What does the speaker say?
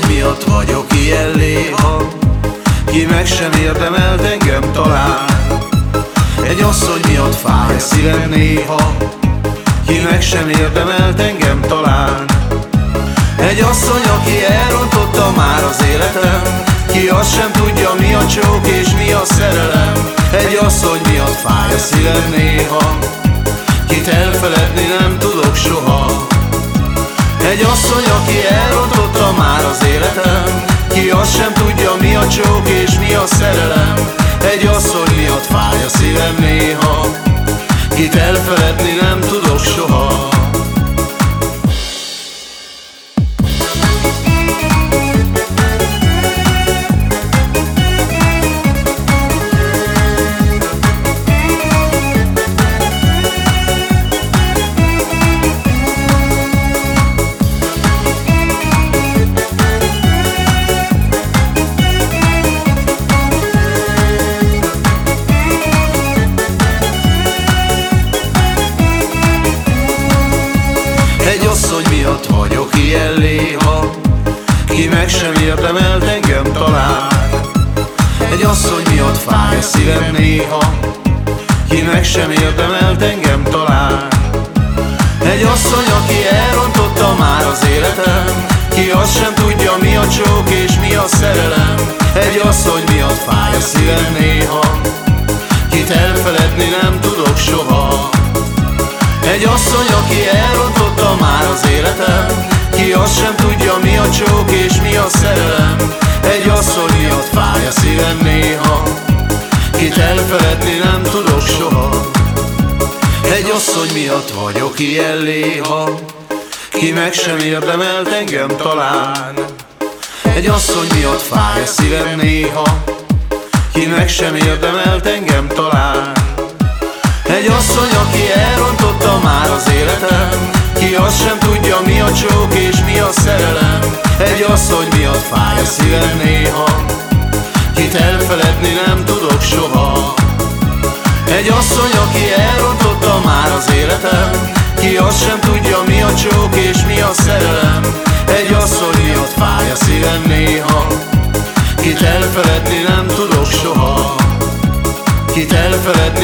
hogy miatt vagyok ilyen léha. Ki meg sem érdemelt engem talán. Egy asszony miatt fáj a szívem néha. Ki meg sem érdemelt engem talán. Egy asszony, aki elrontotta már az életem. Ki azt sem tudja mi a csók és mi a szerelem. Egy asszony miatt fáj a szívem néha. Kit elfeledni nem néha. Kit elfeledni nem tudok soha asszony miatt vagyok ilyen léha. Ki meg sem érdemelt engem talán. Egy asszony miatt fáj a szívem néha. Ki meg sem érdemelt engem talán. Egy asszony, aki elrontotta már az életem. Ki azt sem tudja mi a csók és mi a szerelem. Egy asszony miatt fáj a szívem néha. Kit elfeledni nem tudok soha. Egy asszony, aki már az életem. Ki azt sem tudja mi a csók és mi a szerelem. Egy asszony miatt fáj a szívem néha. Kit elfeledni nem tudok soha. Egy asszony miatt vagyok ilyen léha. Ki meg sem érdemelt engem talán. Egy asszony miatt fáj a szívem néha. Ki meg sem érdemelt engem talán. Egy asszony, aki elrontotta már az életem Ki azt sem tudja mi a csók és mi a szerelem Egy asszony miatt fáj a szívem néha. Kit elfeledni nem tudok soha. Egy asszony, aki elrontotta már az életem Ki azt sem tudja mi a csók és mi a szerelem Egy asszony miatt fáj a szívem néha. Kit elfeledni nem tudok soha. Kit elfeledni